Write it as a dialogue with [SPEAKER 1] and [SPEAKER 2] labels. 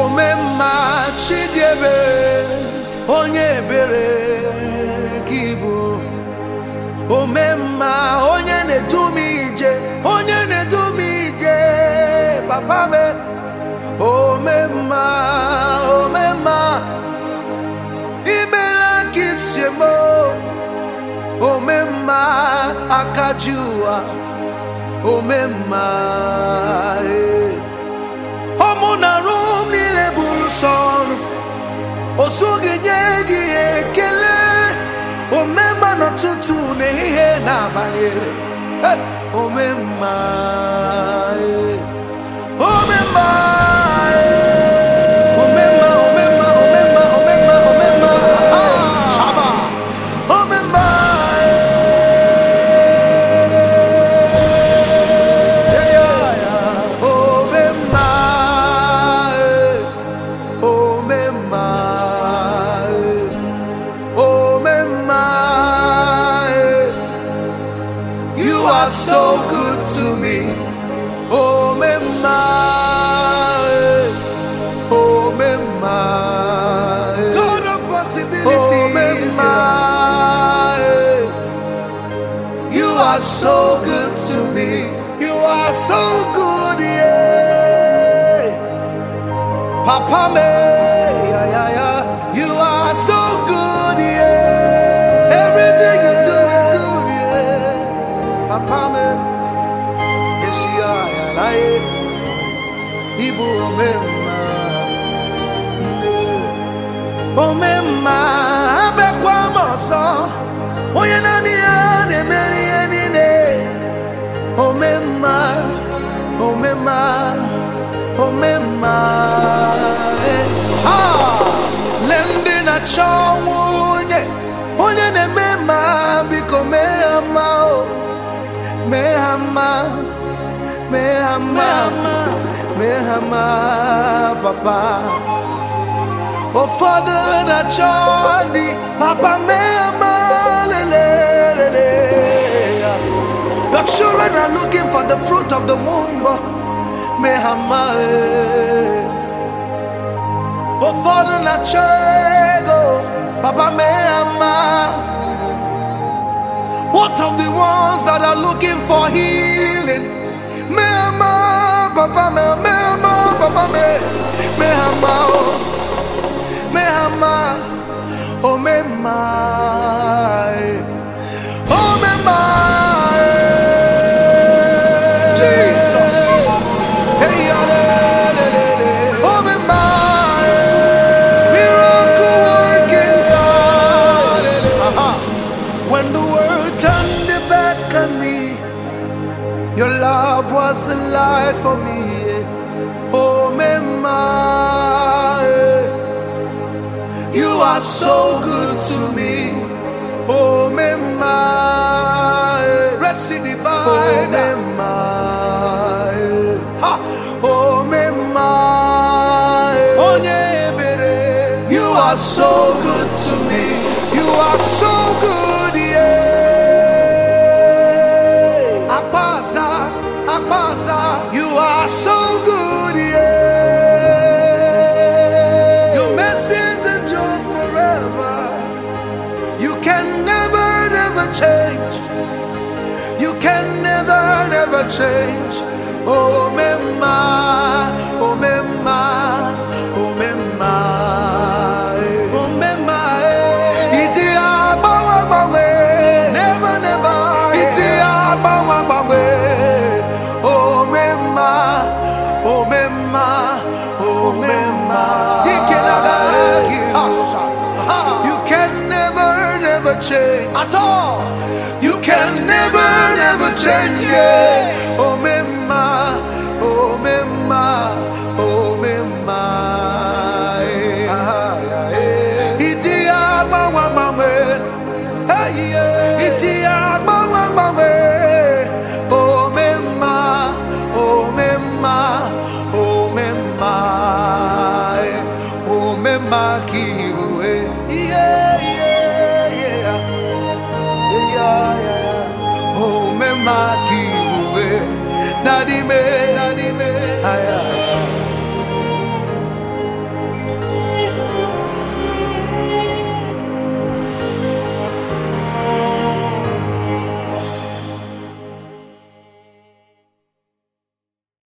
[SPEAKER 1] Omemma. Bụ. Omemma onye na-edu m ije Omemma akaji ụwa Omemma eh. ọmụ na arụ m niile bụrụ sọ ọnụ o soghị nye ekele omemma n'ụtụtụ n'ehihie n'abalị Eh, omemma you are so good to me. Oh, Omemma, Omemma, oh, God of possibilities. Oh, Omemma, you are so good to me. You are so good, yeah. Papa me, Ibu omemma, omemma, abekwa m ọsọ, onye naanị ya na-emeri ihe niile. Omemma, omemma, omemma. eh. Ah, lee ndị na-achọ nwunye, onye na-eme mma biko mee ha mma. Mee ha mma, mee ha mma, mee ha mma, papa. Ụfọdụ na-achọ di, papa mee ha mma, lele. Your children are looking for the fruit of the womb. Mehama. Ụfọdụ na-achọ ego. Papa Mehama. What of the ones that are looking for healing? Mehama. Papa Mehama. Oh, Mehama. Oh, Mehama. Jesus. Hey. Oh. Miracle working God. Uh-huh. When the world turned back on me, your love was a light for me. Are so good to me. Oh. Red Sea Divine. Oh. Ha. Oh, ebere. You are so good to me. You are so good, yeah. Akbaza, Akbaza. You are so change. You can never, never change. Oh, Mema, oh, Mema, oh, Mema, oh, eh. Eh. Eh. eh. oh, Mema, oh, oh, eh. Iti bawe, never, never. Iti abawa bawe, oh, Mema, oh, Mema, oh, Mema. Tikenagaki, you can never, never change at all. Change.